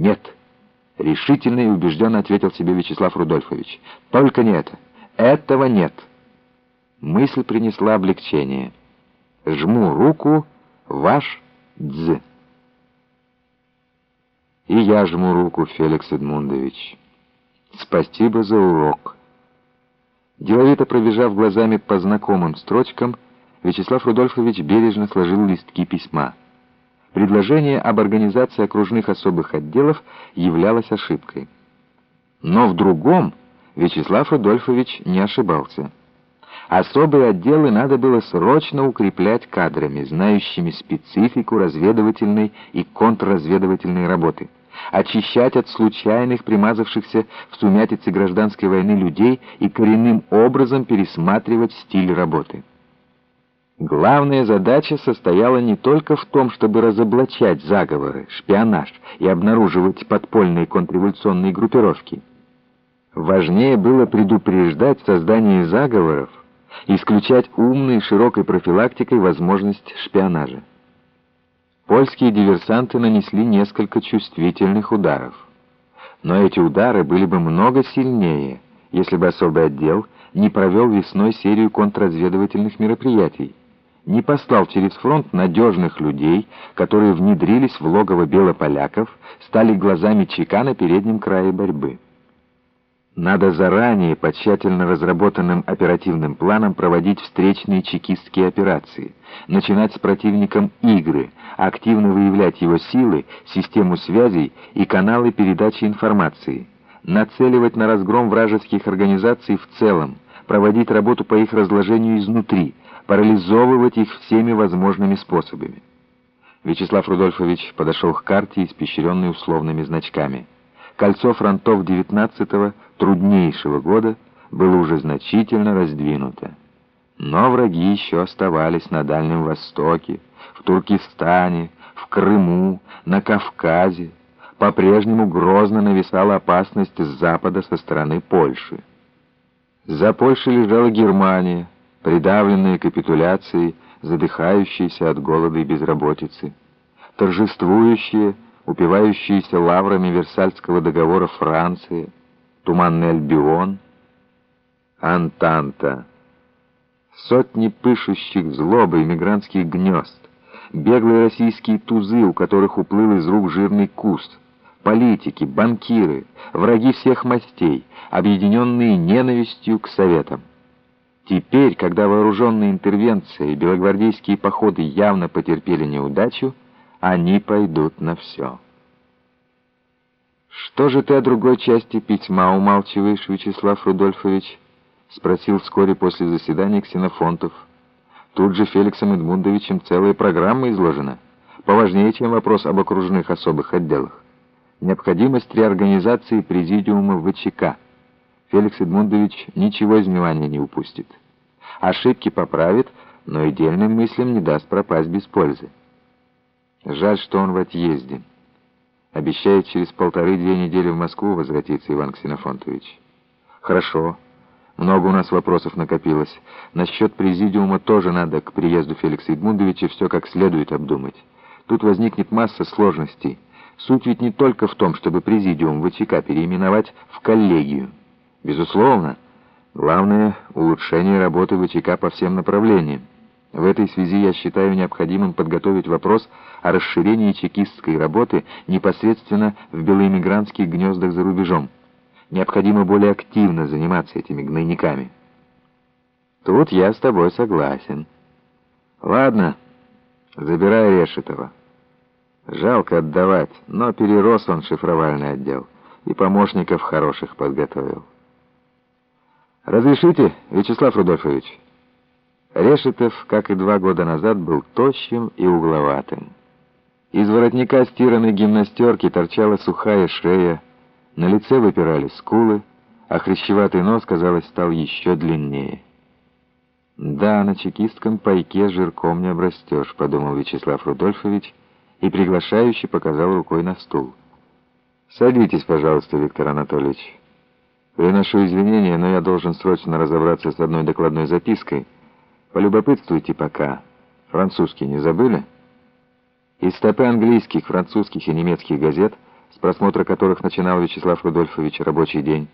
«Нет», — решительно и убежденно ответил себе Вячеслав Рудольфович. «Только не это. Этого нет». Мысль принесла облегчение. «Жму руку, ваш Дз». «И я жму руку, Феликс Эдмундович. Спасибо за урок». Деловито пробежав глазами по знакомым строчкам, Вячеслав Рудольфович бережно сложил листки письма. Предложение об организации окружных особых отделов являлось ошибкой. Но в другом Вячеслав Рудольфович не ошибался. Особые отделы надо было срочно укреплять кадрами, знающими специфику разведывательной и контрразведывательной работы, очищать от случайных, примазавшихся в сумятице гражданской войны людей и коренным образом пересматривать стиль работы. Главная задача состояла не только в том, чтобы разоблачать заговоры, шпионаж и обнаруживать подпольные контрреволюционные группировки. Важнее было предупреждать создание заговоров, исключать умной широкой профилактикой возможность шпионажа. Польские диверсанты нанесли несколько чувствительных ударов. Но эти удары были бы много сильнее, если бы особый отдел не провел весной серию контрразведывательных мероприятий, не послал через фронт надежных людей, которые внедрились в логово белополяков, стали глазами ЧК на переднем крае борьбы. Надо заранее по тщательно разработанным оперативным планам проводить встречные чекистские операции, начинать с противником игры, активно выявлять его силы, систему связей и каналы передачи информации, нацеливать на разгром вражеских организаций в целом, проводить работу по их разложению изнутри, парализовывать их всеми возможными способами. Вячеслав Рудольфович подошел к карте, испещренной условными значками. Кольцо фронтов 19-го, труднейшего года, было уже значительно раздвинуто. Но враги еще оставались на Дальнем Востоке, в Туркестане, в Крыму, на Кавказе. По-прежнему грозно нависала опасность с запада со стороны Польши. За Польшей лежала Германия, придавленные капитуляцией, задыхающиеся от голода и безработицы, торжествующие, упивающиеся лаврами Версальского договора Франции, Туманный Альбион, Антанта, сотни пышущих злобой мигрантских гнезд, беглые российские тузы, у которых уплыл из рук жирный куст, политики, банкиры, враги всех мастей, объединенные ненавистью к советам. Теперь, когда вооруженные интервенции и белогвардейские походы явно потерпели неудачу, они пойдут на все. «Что же ты о другой части письма умалчиваешь, Вячеслав Рудольфович?» — спросил вскоре после заседания Ксенофонтов. Тут же Феликсом Эдмундовичем целая программа изложена, поважнее, чем вопрос об окружных особых отделах. Необходимость реорганизации президиума ВЧК. Феликс Эдмундович ничего из внимания не упустит. Ошибки поправит, но и дельным мыслям не даст пропасть без пользы. Жаль, что он в отъезде. Обещает через полторы-две недели в Москву возвратиться Иван Ксенофонтович. Хорошо. Много у нас вопросов накопилось. Насчет президиума тоже надо к приезду Феликса Эдмундовича все как следует обдумать. Тут возникнет масса сложностей. Суть ведь не только в том, чтобы президиум ВЧК переименовать в коллегию. Безусловно, Главное — улучшение работы ВЧК по всем направлениям. В этой связи я считаю необходимым подготовить вопрос о расширении чекистской работы непосредственно в белоэмигрантских гнездах за рубежом. Необходимо более активно заниматься этими гнойниками. Тут я с тобой согласен. Ладно, забирай Решетова. Жалко отдавать, но перерос он шифровальный отдел и помощников хороших подготовил. «Разрешите, Вячеслав Рудольфович?» Решетов, как и два года назад, был тощим и угловатым. Из воротника стиранной гимнастерки торчала сухая шея, на лице выпирали скулы, а хрящеватый нос, казалось, стал еще длиннее. «Да, на чекистском пайке жирком не обрастешь», — подумал Вячеслав Рудольфович и приглашающе показал рукой на стул. «Садитесь, пожалуйста, Виктор Анатольевич». Приношу извинения, но я должен срочно разобраться с одной докладной запиской. Полюбопытствуйте пока. Французский не забыли? Из стопы английских, французских и немецких газет с просмотра которых начинал Вячеслав Рудольфович рабочий день.